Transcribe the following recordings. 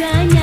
Никогда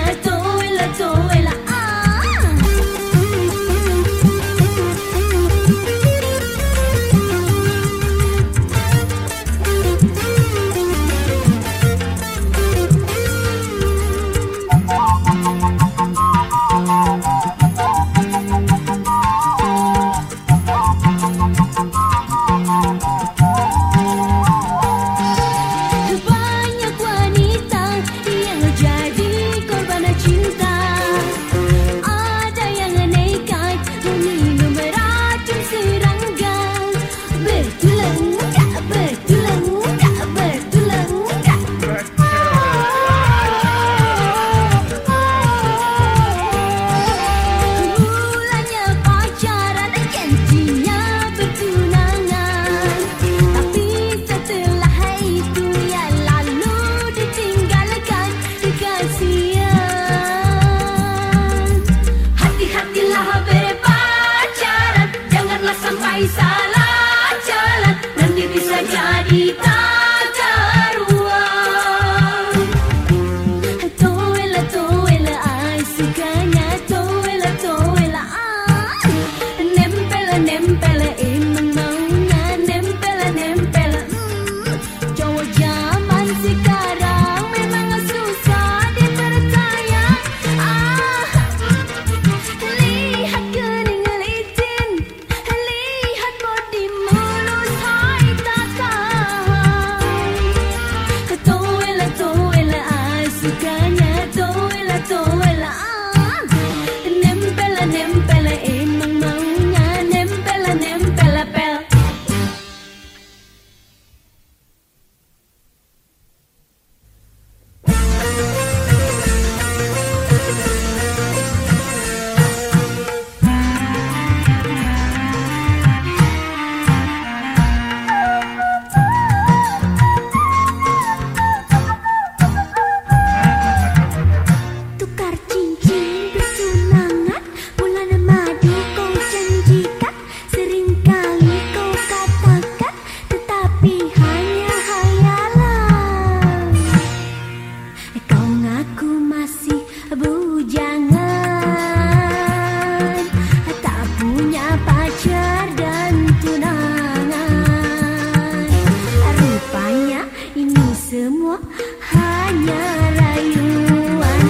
hanya rayuan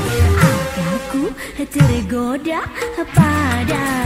aku tergoda pada.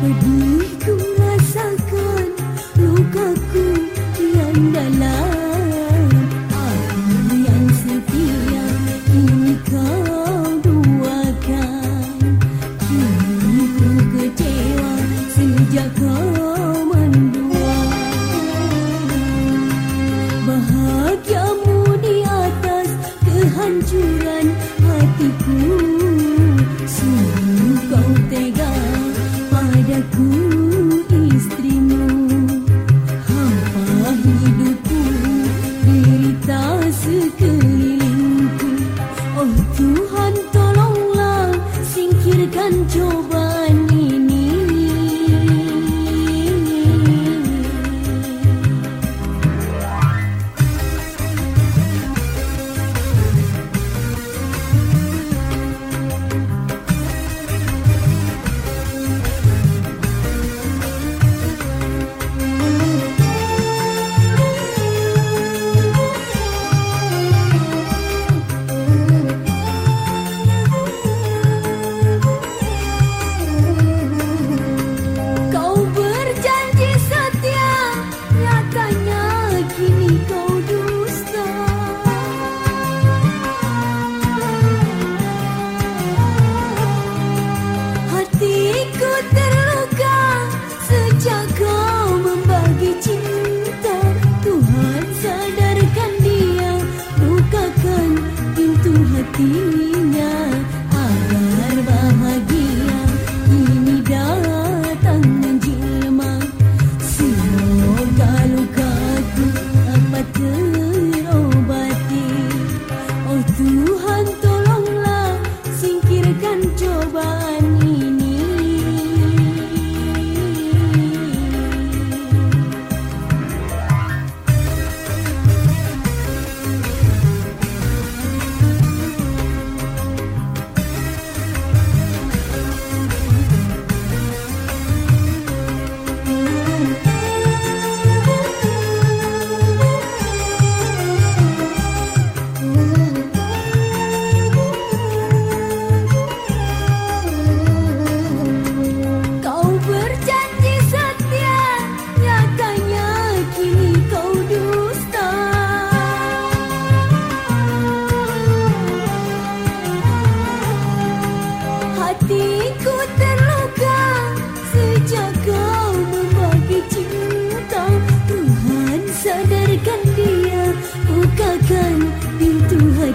We breathe.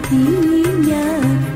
thiên nhân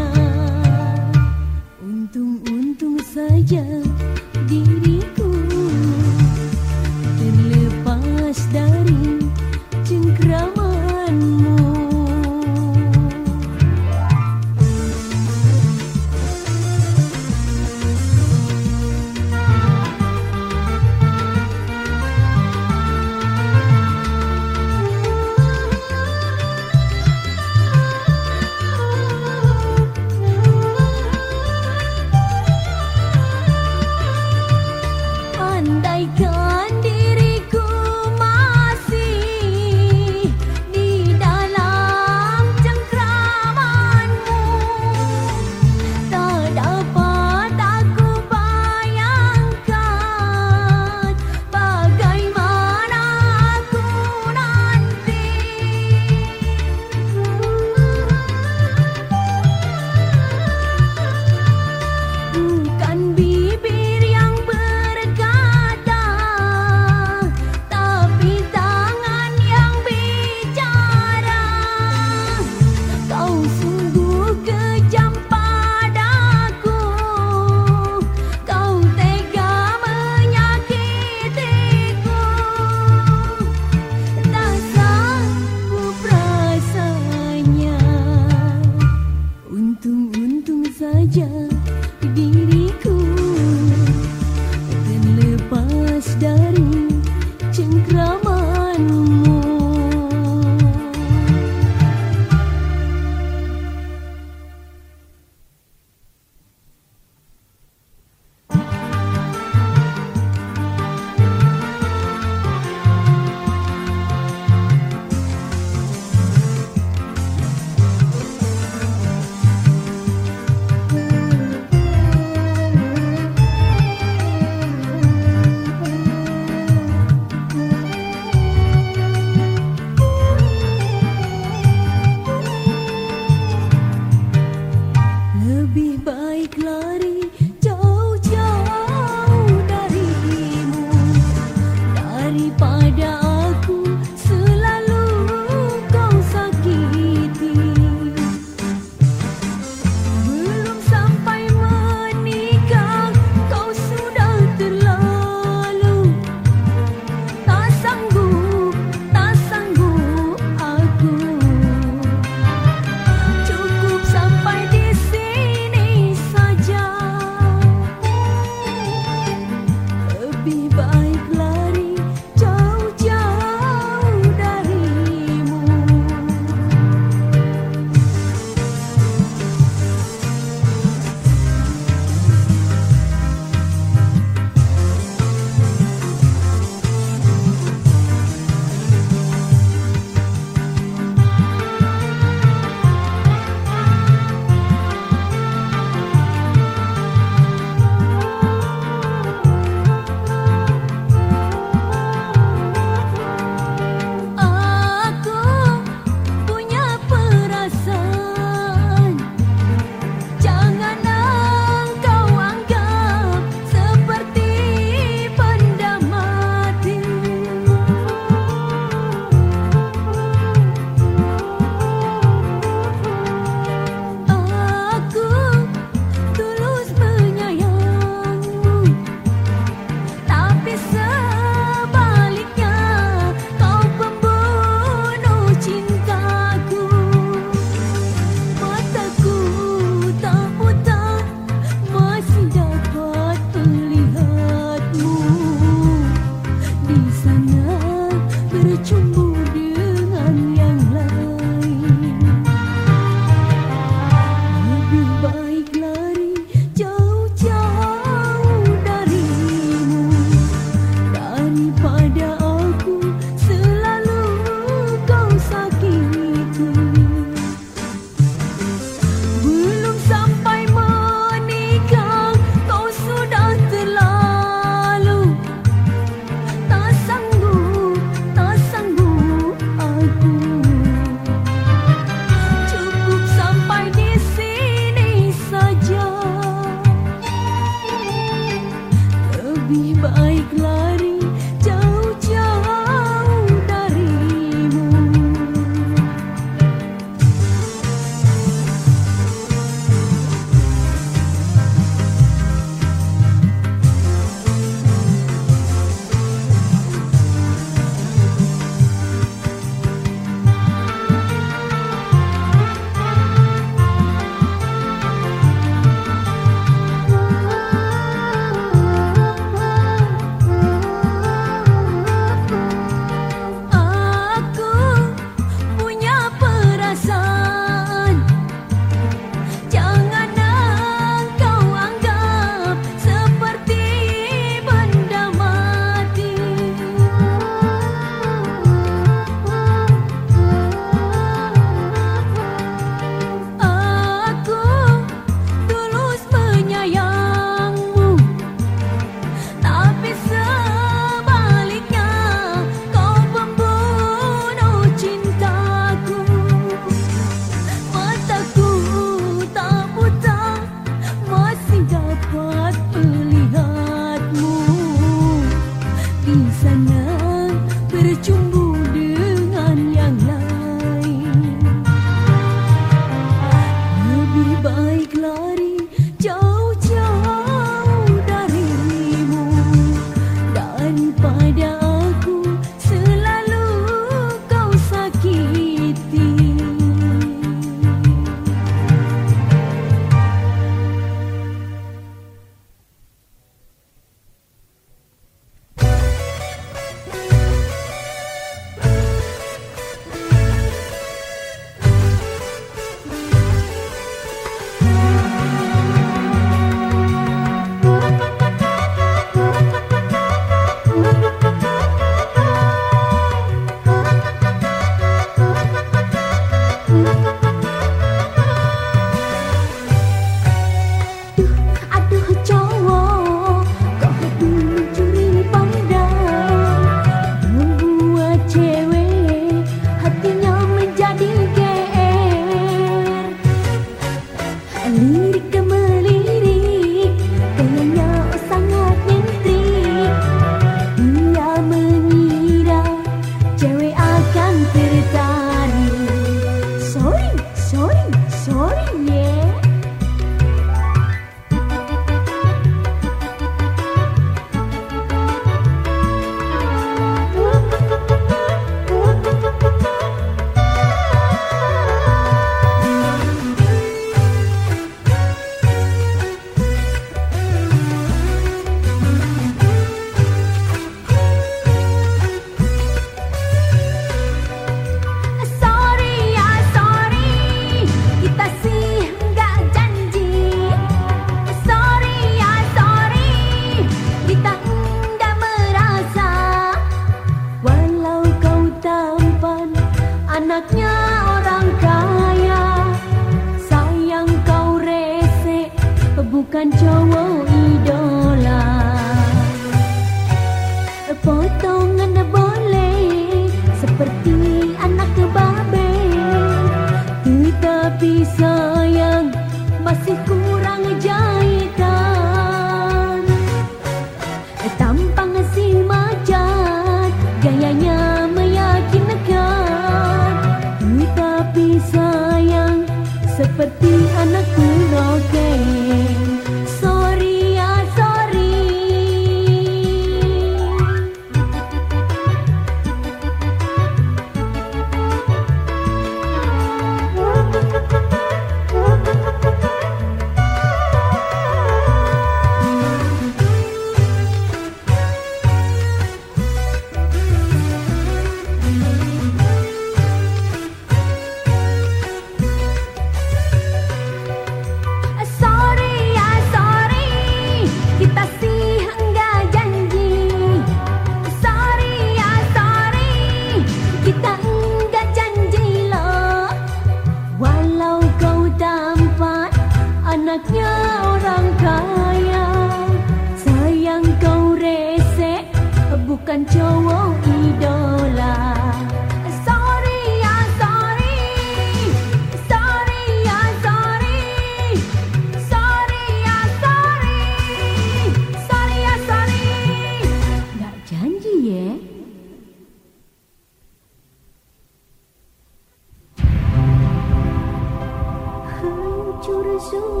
show.